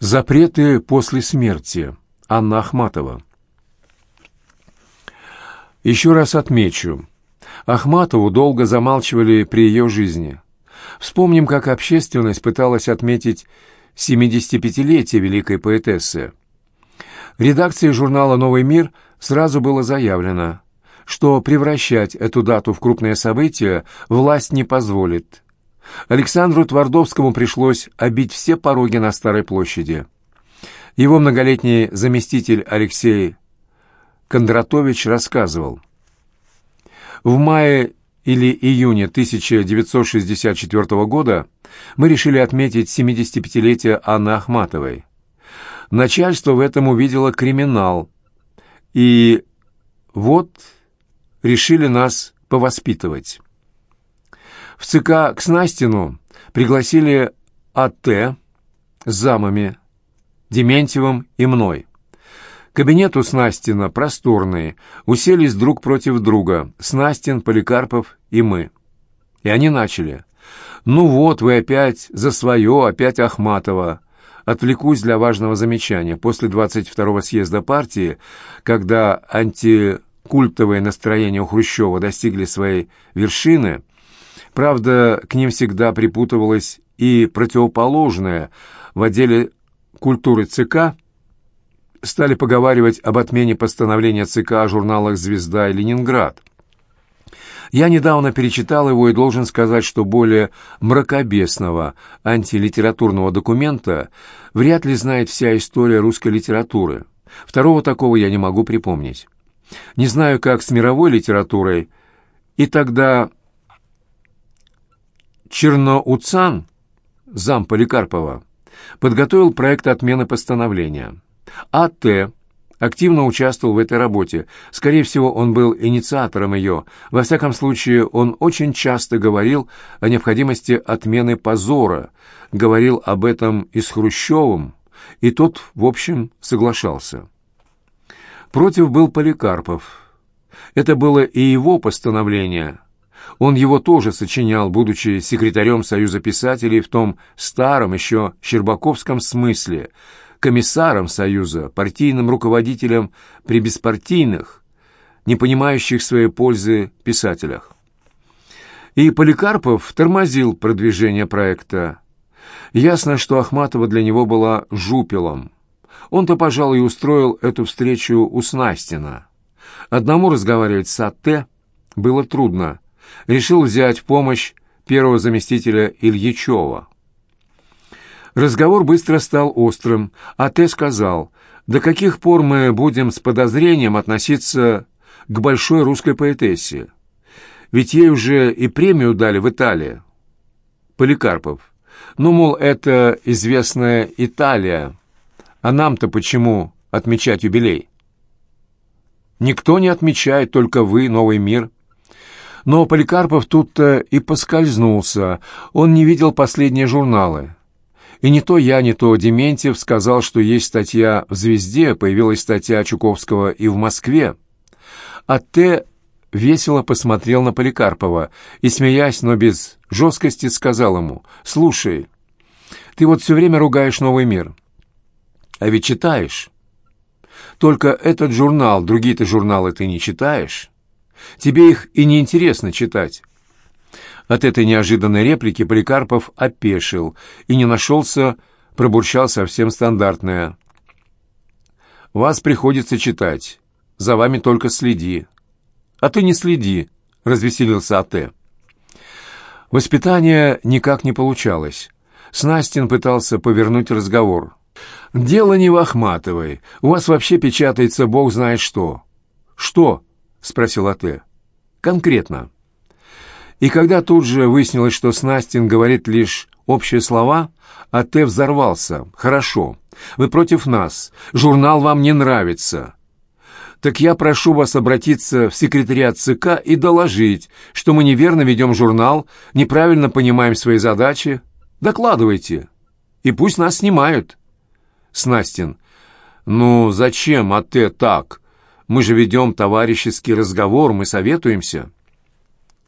Запреты после смерти. Анна Ахматова. Еще раз отмечу. Ахматову долго замалчивали при ее жизни. Вспомним, как общественность пыталась отметить 75-летие великой поэтессы. В редакции журнала «Новый мир» сразу было заявлено, что превращать эту дату в крупное событие власть не позволит. Александру Твардовскому пришлось обить все пороги на Старой площади. Его многолетний заместитель Алексей Кондратович рассказывал. В мае или июне 1964 года мы решили отметить 75-летие Анны Ахматовой. Начальство в этом увидело криминал, и вот решили нас повоспитывать. В ЦК к Снастину пригласили АТ с замами, Дементьевым и мной. Кабинет у Снастина просторный, уселись друг против друга, Снастин, Поликарпов и мы. И они начали. «Ну вот, вы опять за свое, опять Ахматова». Отвлекусь для важного замечания. После 22-го съезда партии, когда антикультовые настроения у Хрущева достигли своей вершины, Правда, к ним всегда припутывалось и противоположное. В отделе культуры ЦК стали поговаривать об отмене постановления ЦК о журналах «Звезда» и «Ленинград». Я недавно перечитал его и должен сказать, что более мракобесного антилитературного документа вряд ли знает вся история русской литературы. Второго такого я не могу припомнить. Не знаю, как с мировой литературой, и тогда Черноуцан, зам Поликарпова, подготовил проект отмены постановления. А.Т. активно участвовал в этой работе. Скорее всего, он был инициатором ее. Во всяком случае, он очень часто говорил о необходимости отмены позора, говорил об этом и с Хрущевым, и тот, в общем, соглашался. Против был Поликарпов. Это было и его постановление – он его тоже сочинял, будучи секретарем Союза писателей в том старом еще щербаковском смысле, комиссаром Союза, партийным руководителем при беспартийных, не понимающих своей пользы писателях. И Поликарпов тормозил продвижение проекта. Ясно, что Ахматова для него была жупелом. Он-то, пожалуй, устроил эту встречу у Снастина. Одному разговаривать с АТ было трудно – решил взять помощь первого заместителя Ильичева. Разговор быстро стал острым, а Т. сказал, до каких пор мы будем с подозрением относиться к большой русской поэтессе? Ведь ей уже и премию дали в Италии. Поликарпов. Ну, мол, это известная Италия. А нам-то почему отмечать юбилей? Никто не отмечает, только вы, новый мир. Но Поликарпов тут-то и поскользнулся. Он не видел последние журналы. И не то я, не то Дементьев сказал, что есть статья в «Звезде», появилась статья Чуковского и в Москве. А Т. весело посмотрел на Поликарпова и, смеясь, но без жесткости, сказал ему, «Слушай, ты вот все время ругаешь новый мир. А ведь читаешь. Только этот журнал, другие-то журналы ты не читаешь». Тебе их и не интересно читать». От этой неожиданной реплики Поликарпов опешил и не нашелся, пробурчал совсем стандартное. «Вас приходится читать. За вами только следи». «А ты не следи», — развеселился А.Т. Воспитание никак не получалось. Снастин пытался повернуть разговор. «Дело не в Ахматовой. У вас вообще печатается бог знает что». «Что?» — спросил А.Т. «Конкретно». И когда тут же выяснилось, что Снастин говорит лишь общие слова, А.Т. взорвался. «Хорошо. Вы против нас. Журнал вам не нравится. Так я прошу вас обратиться в секретариат ЦК и доложить, что мы неверно ведем журнал, неправильно понимаем свои задачи. Докладывайте. И пусть нас снимают». Снастин. «Ну, зачем, А.Т. так?» Мы же ведем товарищеский разговор, мы советуемся».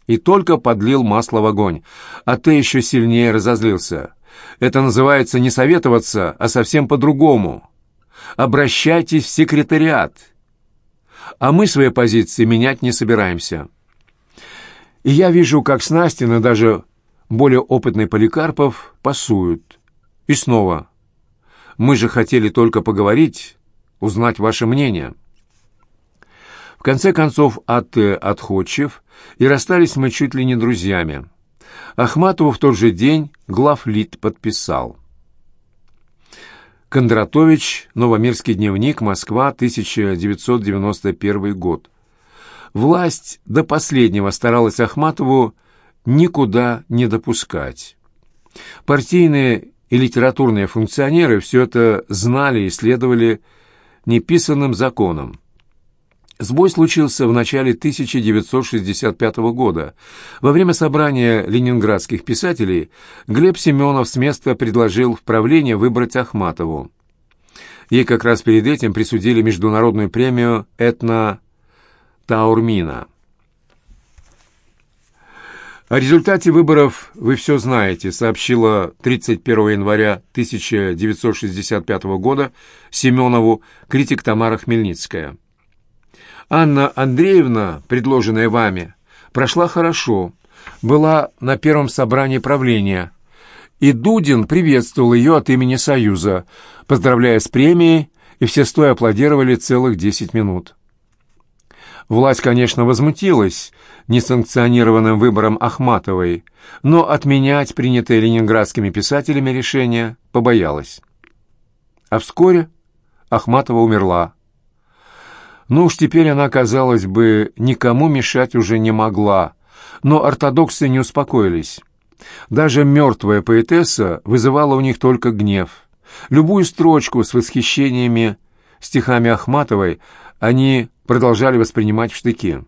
И только подлил масло в огонь, а ты еще сильнее разозлился. Это называется не советоваться, а совсем по-другому. Обращайтесь в секретариат. А мы свои позиции менять не собираемся. И я вижу, как Снастин и даже более опытный Поликарпов пасуют. И снова. Мы же хотели только поговорить, узнать ваше мнение. В конце концов, Атте отходчив, и расстались мы чуть ли не друзьями. Ахматову в тот же день главлит подписал. Кондратович, Новомирский дневник, Москва, 1991 год. Власть до последнего старалась Ахматову никуда не допускать. Партийные и литературные функционеры все это знали и следовали неписанным законам. Сбой случился в начале 1965 года. Во время собрания ленинградских писателей Глеб Семенов с места предложил в правление выбрать Ахматову. Ей как раз перед этим присудили международную премию «Этна Таурмина». О результате выборов вы все знаете, сообщила 31 января 1965 года Семенову критик Тамара Хмельницкая. Анна Андреевна, предложенная вами, прошла хорошо, была на первом собрании правления, и Дудин приветствовал ее от имени Союза, поздравляя с премией, и все стоя аплодировали целых десять минут. Власть, конечно, возмутилась несанкционированным выбором Ахматовой, но отменять принятое ленинградскими писателями решение побоялась. А вскоре Ахматова умерла. Ну уж теперь она, казалось бы, никому мешать уже не могла, но ортодоксы не успокоились. Даже мертвая поэтесса вызывала у них только гнев. Любую строчку с восхищениями стихами Ахматовой они продолжали воспринимать в штыки.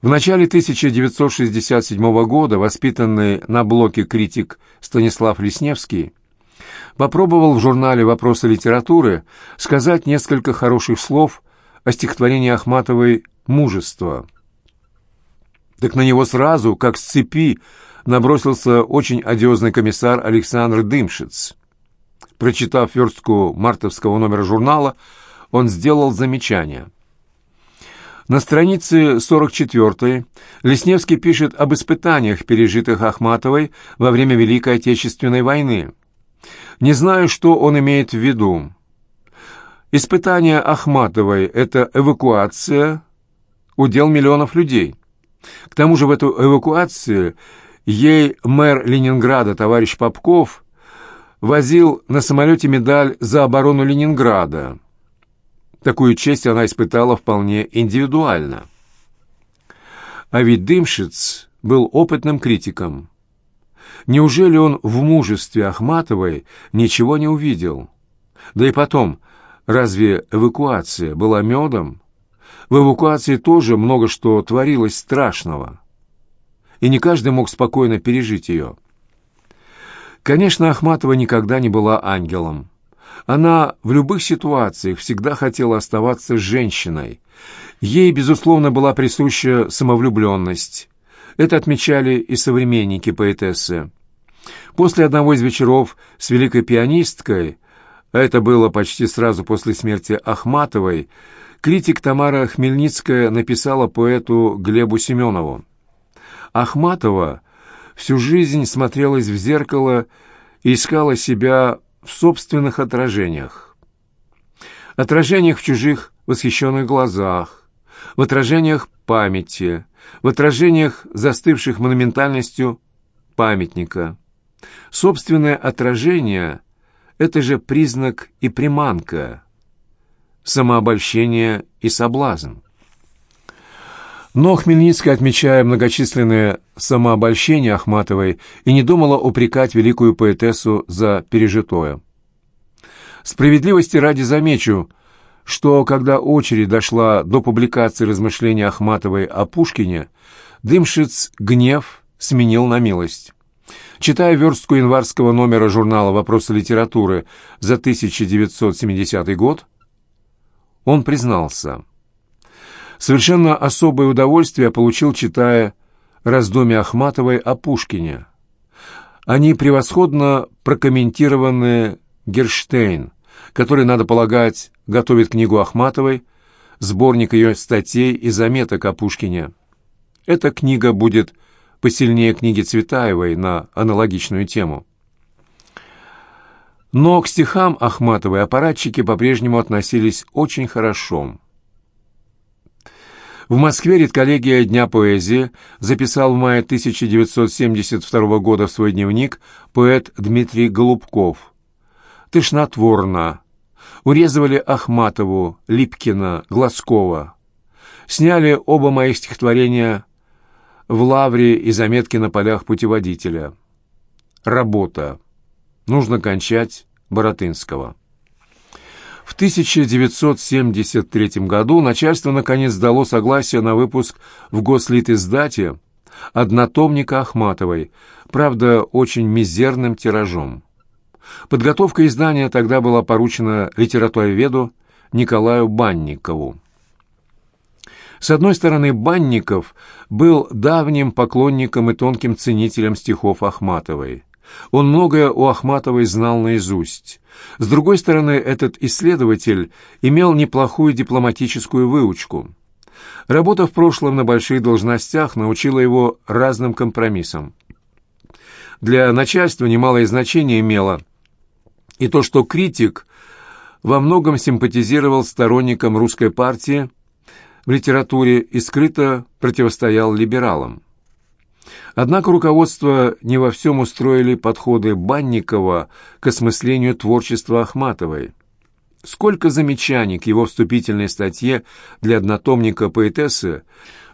В начале 1967 года воспитанный на блоке критик Станислав Лесневский попробовал в журнале «Вопросы литературы» сказать несколько хороших слов о стихотворении Ахматовой «Мужество». Так на него сразу, как с цепи, набросился очень одиозный комиссар Александр Дымшиц. Прочитав верстку мартовского номера журнала, он сделал замечание. На странице 44 Лесневский пишет об испытаниях, пережитых Ахматовой во время Великой Отечественной войны. Не знаю, что он имеет в виду. Испытание Ахматовой – это эвакуация, удел миллионов людей. К тому же в эту эвакуацию ей мэр Ленинграда товарищ Попков возил на самолете медаль за оборону Ленинграда – Такую честь она испытала вполне индивидуально. А ведь Дымшиц был опытным критиком. Неужели он в мужестве Ахматовой ничего не увидел? Да и потом, разве эвакуация была медом? В эвакуации тоже много что творилось страшного. И не каждый мог спокойно пережить ее. Конечно, Ахматова никогда не была ангелом. Она в любых ситуациях всегда хотела оставаться женщиной. Ей, безусловно, была присуща самовлюбленность. Это отмечали и современники поэтессы. После одного из вечеров с великой пианисткой, а это было почти сразу после смерти Ахматовой, критик Тамара Хмельницкая написала поэту Глебу Семенову. Ахматова всю жизнь смотрелась в зеркало и искала себя в собственных отражениях. Отражениях в чужих восхищенных глазах, в отражениях памяти, в отражениях, застывших монументальностью памятника. Собственное отражение — это же признак и приманка, самообольщение и соблазн. Но Хмельницкая, отмечая многочисленные самообольщения Ахматовой, и не думала упрекать великую поэтессу за пережитое. Справедливости ради замечу, что когда очередь дошла до публикации размышлений Ахматовой о Пушкине, Дымшиц гнев сменил на милость. Читая верстку январского номера журнала «Вопросы литературы» за 1970 год, он признался – Совершенно особое удовольствие получил, читая раздумья Ахматовой о Пушкине. Они превосходно прокомментированы Герштейн, который, надо полагать, готовит книгу Ахматовой, сборник ее статей и заметок о Пушкине. Эта книга будет посильнее книги Цветаевой на аналогичную тему. Но к стихам Ахматовой аппаратчики по-прежнему относились очень хорошо. В Москве редколлегия Дня поэзии записал в мае 1972 года в свой дневник поэт Дмитрий Голубков. «Тошнотворно. Урезывали Ахматову, Липкина, Глазкова. Сняли оба моих стихотворения в лавре и заметки на полях путеводителя. Работа. Нужно кончать Боротынского». В 1973 году начальство наконец дало согласие на выпуск в Гослитиздате однотомника Ахматовой, правда, очень мизерным тиражом. Подготовка издания тогда была поручена литературоведу Николаю Банникову. С одной стороны, Банников был давним поклонником и тонким ценителем стихов Ахматовой. Он многое у Ахматовой знал наизусть. С другой стороны, этот исследователь имел неплохую дипломатическую выучку. Работа в прошлом на больших должностях научила его разным компромиссам. Для начальства немалое значение имело и то, что критик во многом симпатизировал сторонникам русской партии в литературе и скрыто противостоял либералам. Однако руководство не во всем устроили подходы Банникова к осмыслению творчества Ахматовой. Сколько замечаний к его вступительной статье для однотомника поэтессы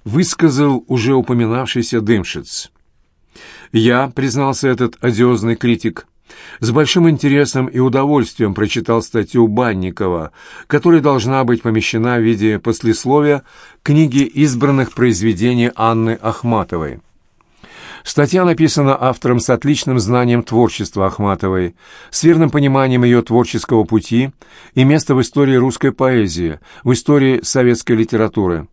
высказал уже упоминавшийся Дымшиц. «Я», — признался этот одиозный критик, — с большим интересом и удовольствием прочитал статью Банникова, которая должна быть помещена в виде послесловия книги избранных произведений Анны Ахматовой. Статья написана автором с отличным знанием творчества Ахматовой, с верным пониманием ее творческого пути и места в истории русской поэзии, в истории советской литературы.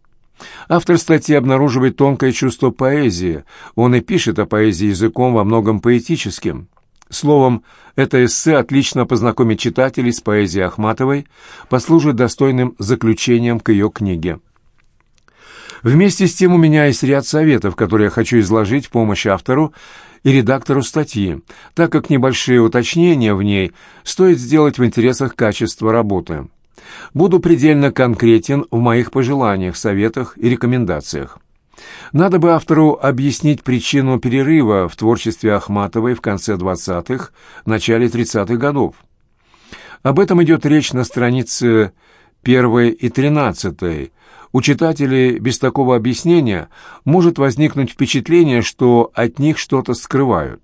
Автор статьи обнаруживает тонкое чувство поэзии, он и пишет о поэзии языком во многом поэтическим. Словом, это эссе отлично познакомит читателей с поэзией Ахматовой, послужит достойным заключением к ее книге. Вместе с тем у меня есть ряд советов, которые я хочу изложить в помощь автору и редактору статьи, так как небольшие уточнения в ней стоит сделать в интересах качества работы. Буду предельно конкретен в моих пожеланиях, советах и рекомендациях. Надо бы автору объяснить причину перерыва в творчестве Ахматовой в конце 20-х, начале 30-х годов. Об этом идет речь на странице 1 и 13 у читателей без такого объяснения может возникнуть впечатление, что от них что-то скрывают.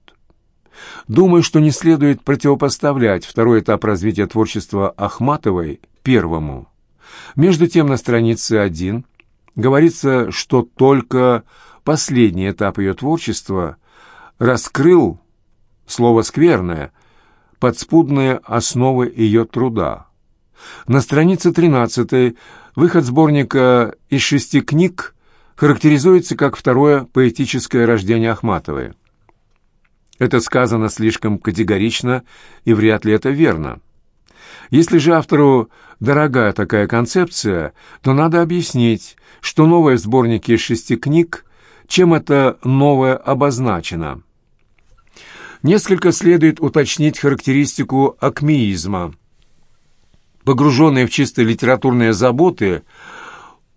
Думаю, что не следует противопоставлять второй этап развития творчества Ахматовой первому. Между тем, на странице 1 говорится, что только последний этап ее творчества раскрыл, слово скверное, подспудные основы ее труда. На странице 13 Выход сборника из шести книг характеризуется как второе поэтическое рождение Ахматовой. Это сказано слишком категорично, и вряд ли это верно. Если же автору дорогая такая концепция, то надо объяснить, что новое в сборнике из шести книг, чем это новое обозначено. Несколько следует уточнить характеристику акмеизма – погруженные в чисто литературные заботы,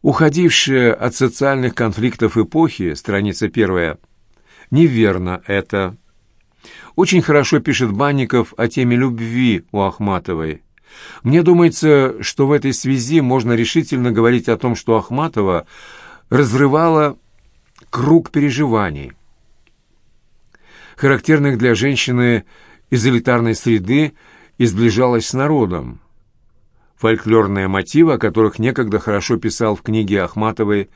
уходившие от социальных конфликтов эпохи, страница первая, неверно это. Очень хорошо пишет Банников о теме любви у Ахматовой. Мне думается, что в этой связи можно решительно говорить о том, что Ахматова разрывала круг переживаний, характерных для женщины из элитарной среды и сближалась с народом фольклорные мотивы, о которых некогда хорошо писал в книге Ахматовой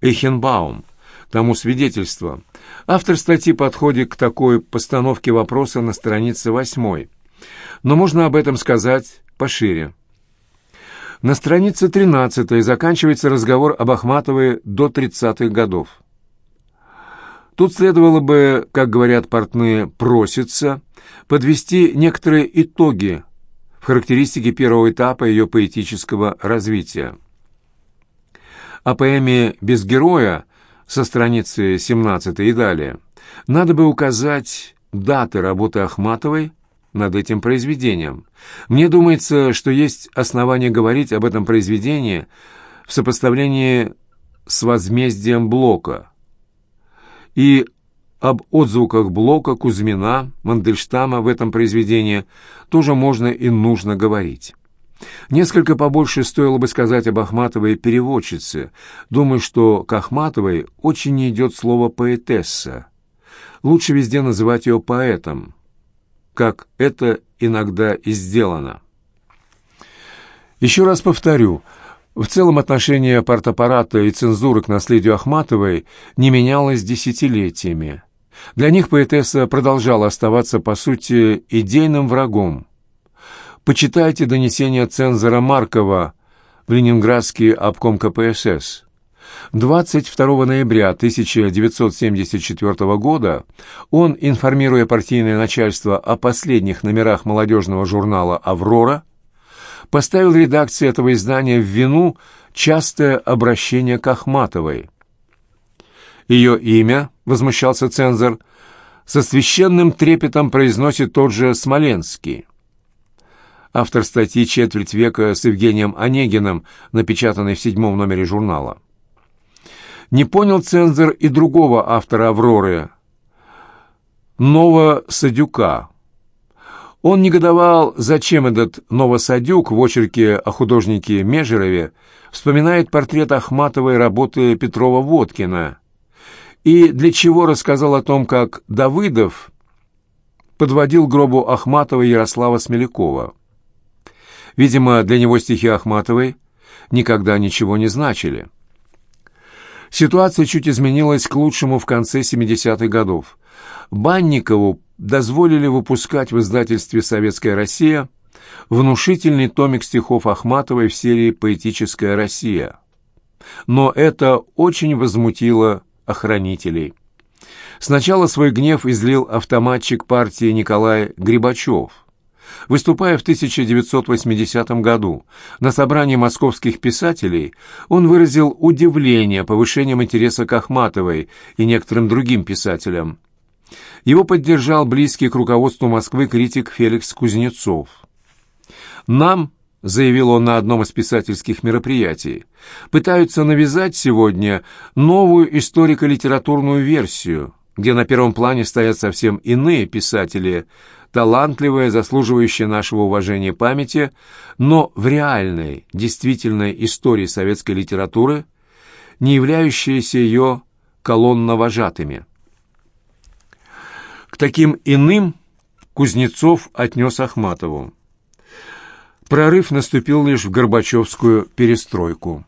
Эхенбаум. Тому свидетельство. Автор статьи подходит к такой постановке вопроса на странице восьмой. Но можно об этом сказать пошире. На странице 13 заканчивается разговор об Ахматовой до 30-х годов. Тут следовало бы, как говорят портные, проситься, подвести некоторые итоги в характеристике первого этапа ее поэтического развития. О поэме «Без героя» со страницы 17 и далее надо бы указать даты работы Ахматовой над этим произведением. Мне думается, что есть основания говорить об этом произведении в сопоставлении с «Возмездием Блока», и об отзвуках Блока, Кузьмина, Мандельштама в этом произведении тоже можно и нужно говорить. Несколько побольше стоило бы сказать об Ахматовой переводчице. Думаю, что к Ахматовой очень не идет слово «поэтесса». Лучше везде называть ее поэтом, как это иногда и сделано. Еще раз повторю – в целом отношение партаппарата и цензуры к наследию Ахматовой не менялось десятилетиями. Для них поэтесса продолжала оставаться, по сути, идейным врагом. Почитайте донесение цензора Маркова в Ленинградский обком КПСС. 22 ноября 1974 года он, информируя партийное начальство о последних номерах молодежного журнала «Аврора», поставил редакции этого издания в вину частое обращение к Ахматовой. Ее имя, возмущался цензор, со священным трепетом произносит тот же Смоленский. Автор статьи «Четверть века» с Евгением Онегиным, напечатанной в седьмом номере журнала. Не понял цензор и другого автора «Авроры», Нова Садюка, он негодовал, зачем этот Новосадюк в очерке о художнике Межерове вспоминает портрет Ахматовой работы Петрова-Водкина и для чего рассказал о том, как Давыдов подводил гробу Ахматова Ярослава Смелякова. Видимо, для него стихи Ахматовой никогда ничего не значили. Ситуация чуть изменилась к лучшему в конце 70-х годов. Банникову дозволили выпускать в издательстве «Советская Россия» внушительный томик стихов Ахматовой в серии «Поэтическая Россия». Но это очень возмутило охранителей. Сначала свой гнев излил автоматчик партии Николай Грибачев. Выступая в 1980 году на собрании московских писателей, он выразил удивление повышением интереса к Ахматовой и некоторым другим писателям. Его поддержал близкий к руководству Москвы критик Феликс Кузнецов. «Нам, — заявил он на одном из писательских мероприятий, — пытаются навязать сегодня новую историко-литературную версию, где на первом плане стоят совсем иные писатели, талантливые, заслуживающие нашего уважения памяти, но в реальной, действительной истории советской литературы, не являющиеся ее колонновожатыми таким иным Кузнецов отнес Ахматову. Прорыв наступил лишь в Горбачевскую перестройку.